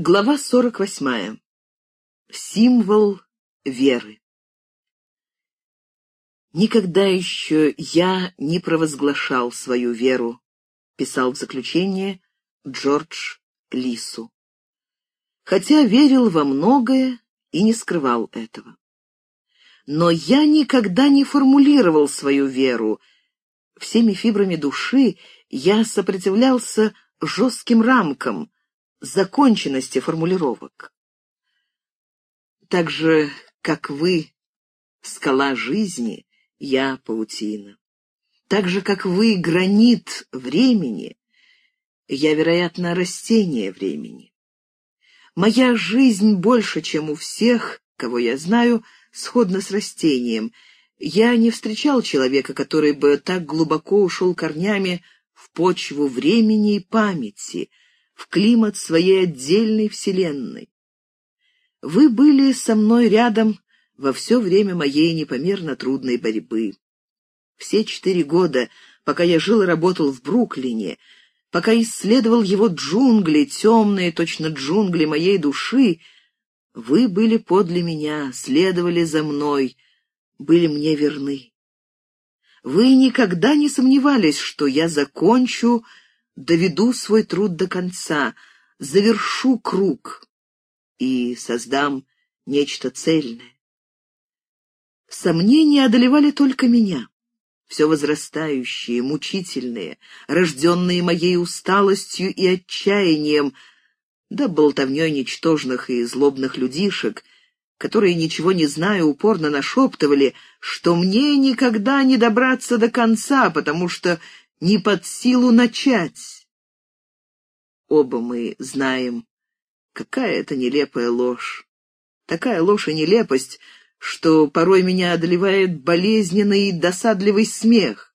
Глава 48. Символ веры. «Никогда еще я не провозглашал свою веру», — писал в заключение Джордж Лису. «Хотя верил во многое и не скрывал этого. Но я никогда не формулировал свою веру. Всеми фибрами души я сопротивлялся жестким рамкам, законченности формулировок. Так же, как вы, скала жизни, я паутина. Так же, как вы, гранит времени, я, вероятно, растение времени. Моя жизнь больше, чем у всех, кого я знаю, сходна с растением. Я не встречал человека, который бы так глубоко ушел корнями в почву времени и памяти, в климат своей отдельной вселенной. Вы были со мной рядом во все время моей непомерно трудной борьбы. Все четыре года, пока я жил и работал в Бруклине, пока исследовал его джунгли, темные, точно джунгли моей души, вы были подле меня, следовали за мной, были мне верны. Вы никогда не сомневались, что я закончу доведу свой труд до конца, завершу круг и создам нечто цельное. Сомнения одолевали только меня, все возрастающие, мучительные, рожденные моей усталостью и отчаянием, да болтовней ничтожных и злобных людишек, которые, ничего не зная, упорно нашептывали, что мне никогда не добраться до конца, потому что не под силу начать. Оба мы знаем, какая это нелепая ложь. Такая ложь и нелепость, что порой меня одолевает болезненный и досадливый смех.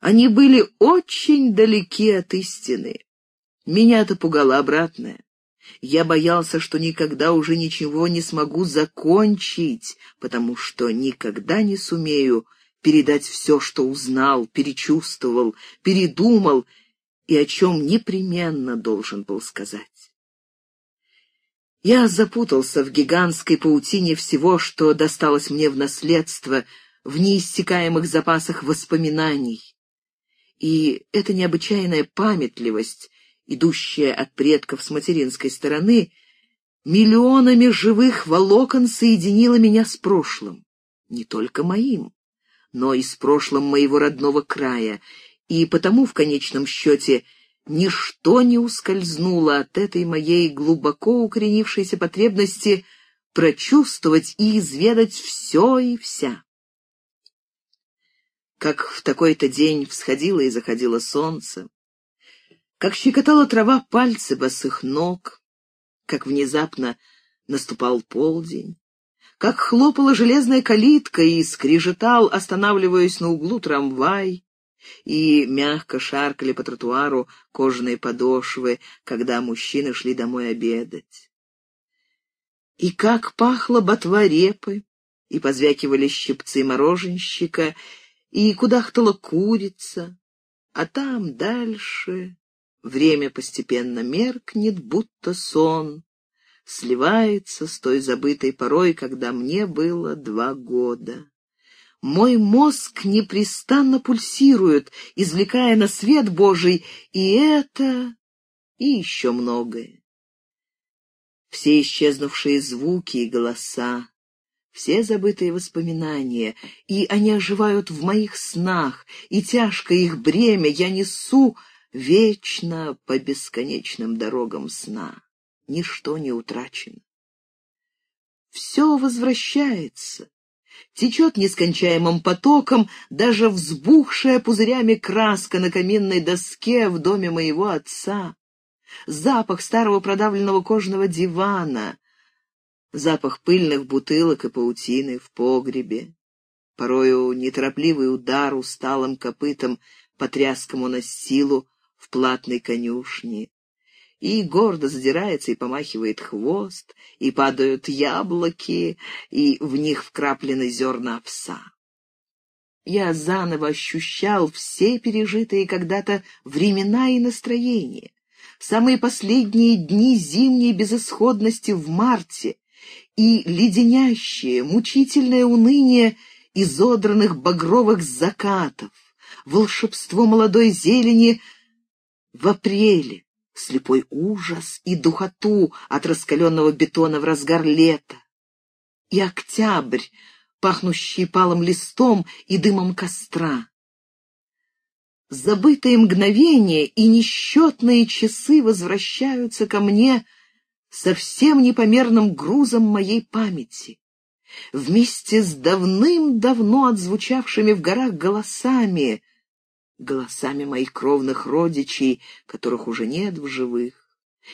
Они были очень далеки от истины. Меня это пугало обратное. Я боялся, что никогда уже ничего не смогу закончить, потому что никогда не сумею передать все, что узнал, перечувствовал, передумал и о чем непременно должен был сказать. Я запутался в гигантской паутине всего, что досталось мне в наследство, в неиссякаемых запасах воспоминаний. И эта необычайная памятливость, идущая от предков с материнской стороны, миллионами живых волокон соединила меня с прошлым, не только моим, но и с прошлым моего родного края, и потому в конечном счете ничто не ускользнуло от этой моей глубоко укоренившейся потребности прочувствовать и изведать все и вся. Как в такой-то день всходило и заходило солнце, как щекотала трава пальцы босых ног, как внезапно наступал полдень, как хлопала железная калитка и скрежетал, останавливаясь на углу трамвай, и мягко шаркали по тротуару кожаные подошвы, когда мужчины шли домой обедать. И как пахло ботва и позвякивали щипцы мороженщика, и кудахтала курица, а там дальше время постепенно меркнет, будто сон, сливается с той забытой порой, когда мне было два года. Мой мозг непрестанно пульсирует, извлекая на свет Божий и это, и еще многое. Все исчезнувшие звуки и голоса, все забытые воспоминания, и они оживают в моих снах, и тяжкое их бремя я несу вечно по бесконечным дорогам сна ничто не утрачено. Все возвращается, течет нескончаемым потоком даже взбухшая пузырями краска на каминной доске в доме моего отца, запах старого продавленного кожаного дивана, запах пыльных бутылок и паутины в погребе, порою неторопливый удар усталым копытом по тряскому настилу в платной конюшне, и гордо задирается и помахивает хвост, и падают яблоки, и в них вкраплены зерна овса. Я заново ощущал все пережитые когда-то времена и настроения, самые последние дни зимней безысходности в марте и леденящее, мучительное уныние изодранных багровых закатов, волшебство молодой зелени в апреле, слепой ужас и духоту от раскаленного бетона в разгар лета, и октябрь, пахнущий палым листом и дымом костра. Забытые мгновения и несчетные часы возвращаются ко мне со всем непомерным грузом моей памяти. Вместе с давным-давно отзвучавшими в горах голосами, голосами моих кровных родичей, которых уже нет в живых,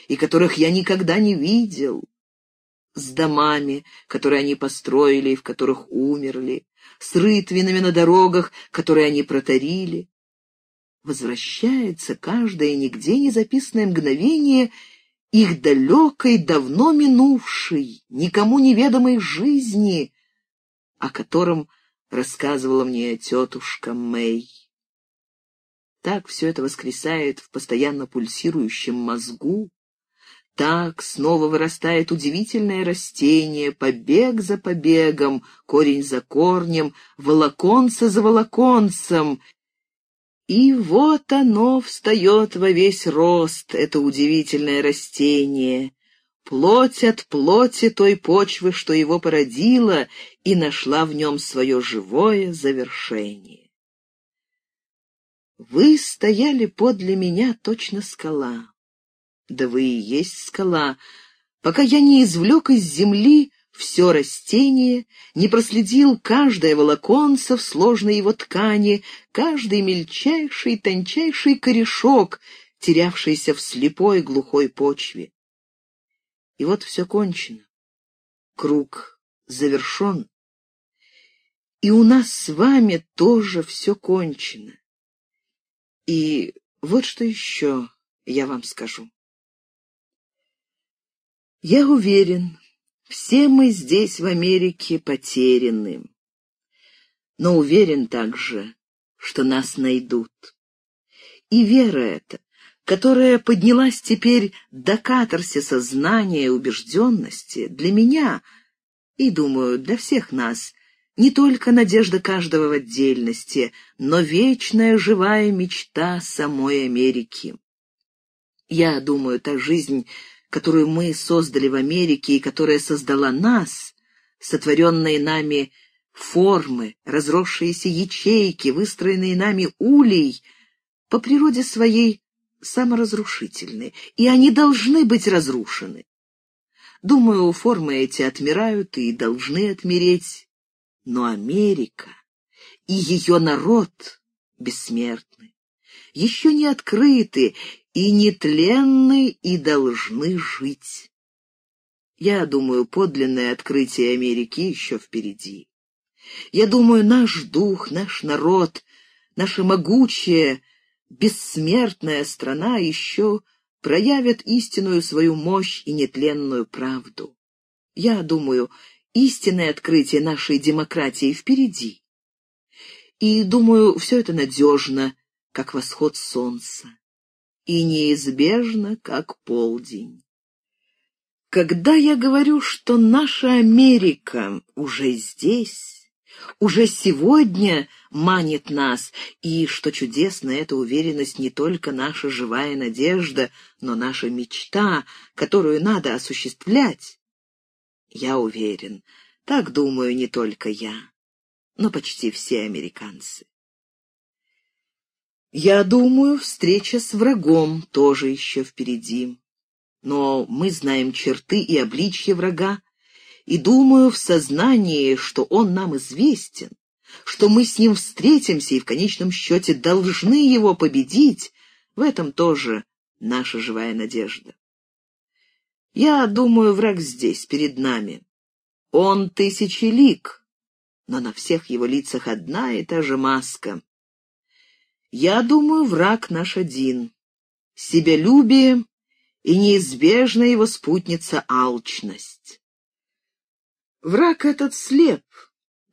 и которых я никогда не видел, с домами, которые они построили и в которых умерли, с рытвинами на дорогах, которые они протарили. Возвращается каждое нигде не записанное мгновение их далекой, давно минувшей, никому неведомой жизни, о котором рассказывала мне тетушка Мэй. Так все это воскресает в постоянно пульсирующем мозгу, так снова вырастает удивительное растение, побег за побегом, корень за корнем, волоконце за волоконцем. И вот оно встает во весь рост, это удивительное растение, плоть от плоти той почвы, что его породила и нашла в нем свое живое завершение. Вы стояли подле меня, точно скала. Да вы и есть скала, пока я не извлек из земли все растение, не проследил каждое волоконце в сложной его ткани, каждый мельчайший, тончайший корешок, терявшийся в слепой глухой почве. И вот все кончено. Круг завершен. И у нас с вами тоже все кончено. И вот что еще я вам скажу. Я уверен, все мы здесь, в Америке, потеряны. Но уверен также, что нас найдут. И вера эта, которая поднялась теперь до катарсиса знания и убежденности, для меня, и, думаю, для всех нас, не только надежда каждого в отдельности, но вечная живая мечта самой Америки. Я думаю, та жизнь, которую мы создали в Америке и которая создала нас, сотворенные нами формы, разросшиеся ячейки, выстроенные нами улей, по природе своей саморазрушительны, и они должны быть разрушены. Думаю, формы эти отмирают и должны отмереть, но Америка и ее народ бессмертны, еще не открыты и нетленны и должны жить. Я думаю, подлинное открытие Америки еще впереди. Я думаю, наш дух, наш народ, наша могучая, бессмертная страна еще проявят истинную свою мощь и нетленную правду. Я думаю, истинное открытие нашей демократии впереди. И, думаю, все это надежно, как восход солнца, и неизбежно, как полдень. Когда я говорю, что наша Америка уже здесь, уже сегодня манит нас, и что чудесна эта уверенность не только наша живая надежда, но наша мечта, которую надо осуществлять, я уверен, так думаю не только я, но почти все американцы. Я думаю, встреча с врагом тоже еще впереди. Но мы знаем черты и обличье врага, и думаю в сознании, что он нам известен, что мы с ним встретимся и в конечном счете должны его победить, в этом тоже наша живая надежда. Я думаю, враг здесь, перед нами. Он тысячелик, но на всех его лицах одна и та же маска. Я думаю, враг наш один. Себялюбие и неизбежная его спутница алчность. Враг этот слеп,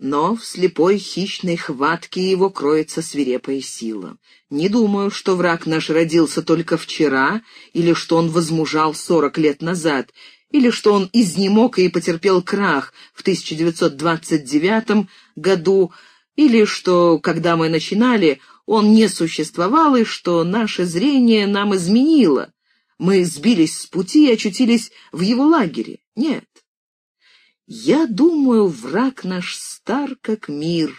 но в слепой хищной хватке его кроется свирепая сила. Не думаю, что враг наш родился только вчера, или что он возмужал сорок лет назад, или что он изнемог и потерпел крах в 1929 году, или что, когда мы начинали, он не существовал, и что наше зрение нам изменило. Мы сбились с пути и очутились в его лагере. Нет. Я думаю, враг наш стар, как мир,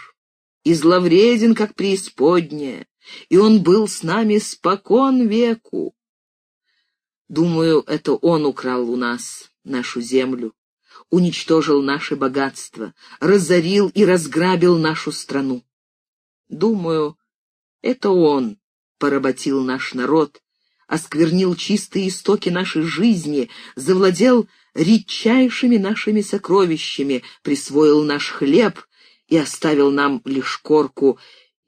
и зловреден, как преисподняя, и он был с нами спокон веку. Думаю, это он украл у нас нашу землю, уничтожил наше богатство, разорил и разграбил нашу страну. Думаю, это он поработил наш народ, осквернил чистые истоки нашей жизни, завладел редчайшими нашими сокровищами, присвоил наш хлеб и оставил нам лишь корку,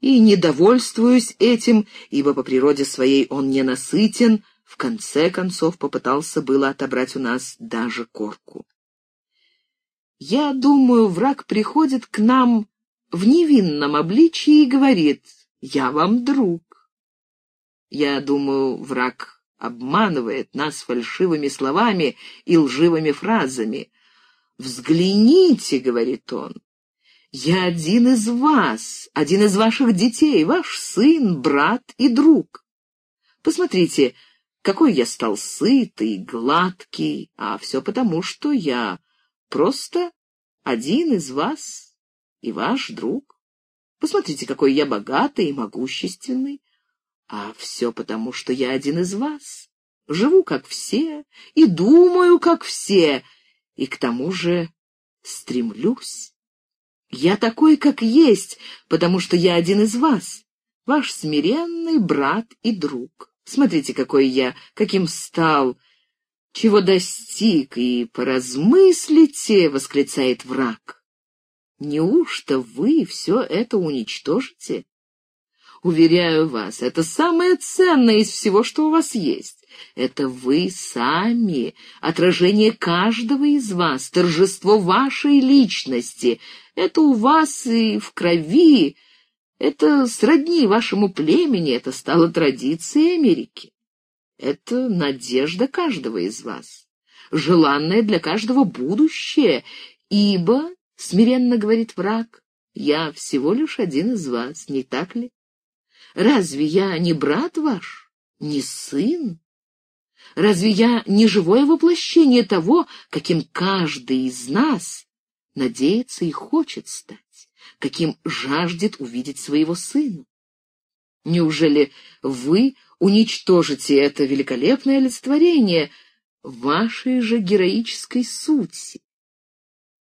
и, недовольствуюсь этим, ибо по природе своей он ненасытен, в конце концов попытался было отобрать у нас даже корку. Я думаю, враг приходит к нам в невинном обличии и говорит «Я вам друг». Я думаю, враг обманывает нас фальшивыми словами и лживыми фразами. «Взгляните», — говорит он, — «я один из вас, один из ваших детей, ваш сын, брат и друг. Посмотрите, какой я стал сытый, гладкий, а все потому, что я просто один из вас и ваш друг. Посмотрите, какой я богатый и могущественный. А все потому, что я один из вас. Живу, как все, и думаю, как все, и к тому же стремлюсь. Я такой, как есть, потому что я один из вас, ваш смиренный брат и друг. Смотрите, какой я, каким стал, чего достиг, и поразмыслите, — восклицает враг. Неужто вы все это уничтожите? Уверяю вас, это самое ценное из всего, что у вас есть. Это вы сами, отражение каждого из вас, торжество вашей личности. Это у вас и в крови, это сродни вашему племени, это стало традицией Америки. Это надежда каждого из вас, желанное для каждого будущее, ибо, — смиренно говорит враг, — я всего лишь один из вас, не так ли? Разве я не брат ваш, не сын? Разве я не живое воплощение того, каким каждый из нас надеется и хочет стать, каким жаждет увидеть своего сына? Неужели вы уничтожите это великолепное олицетворение вашей же героической сути?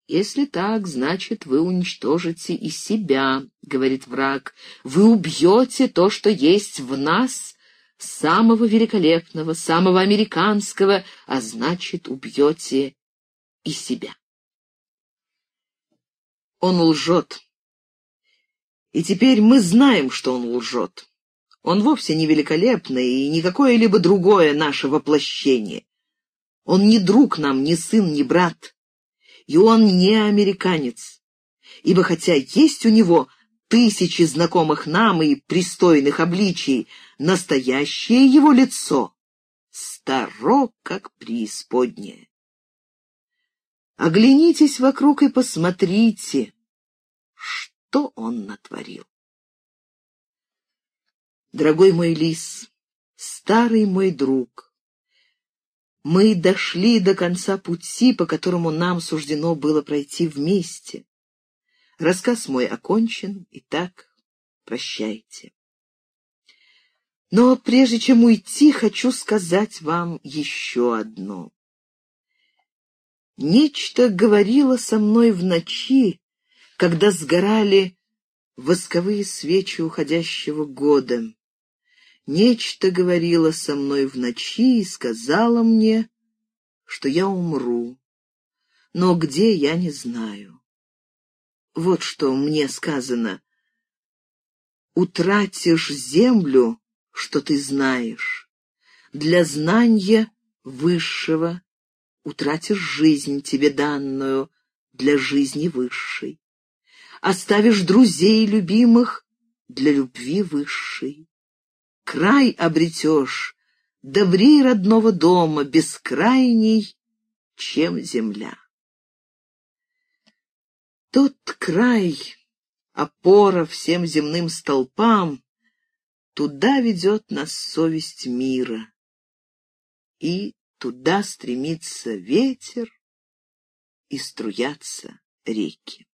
«Если так, значит, вы уничтожите и себя», — говорит враг. «Вы убьете то, что есть в нас, самого великолепного, самого американского, а значит, убьете и себя». Он лжет. И теперь мы знаем, что он лжет. Он вовсе не великолепный и не какое-либо другое наше воплощение. Он не друг нам, не сын, не брат и он не американец. Ибо хотя есть у него тысячи знакомых нам и пристойных обличий, настоящее его лицо старо, как преисподнее. Оглянитесь вокруг и посмотрите, что он натворил. Дорогой мой лис, старый мой друг, мы дошли до конца пути, по которому нам суждено было пройти вместе. Рассказ мой окончен, и так прощайте. Но прежде чем уйти, хочу сказать вам еще одно. Нечто говорило со мной в ночи, когда сгорали восковые свечи уходящего года. Нечто говорило со мной в ночи и сказала мне, что я умру. Но где, я не знаю. Вот что мне сказано. Утратишь землю, что ты знаешь. Для знания высшего утратишь жизнь тебе данную для жизни высшей. оставишь друзей любимых для любви высшей. Край обретешь, добрей родного дома, бескрайней, чем земля. Тот край, опора всем земным столпам, туда ведет нас совесть мира, и туда стремится ветер и струятся реки.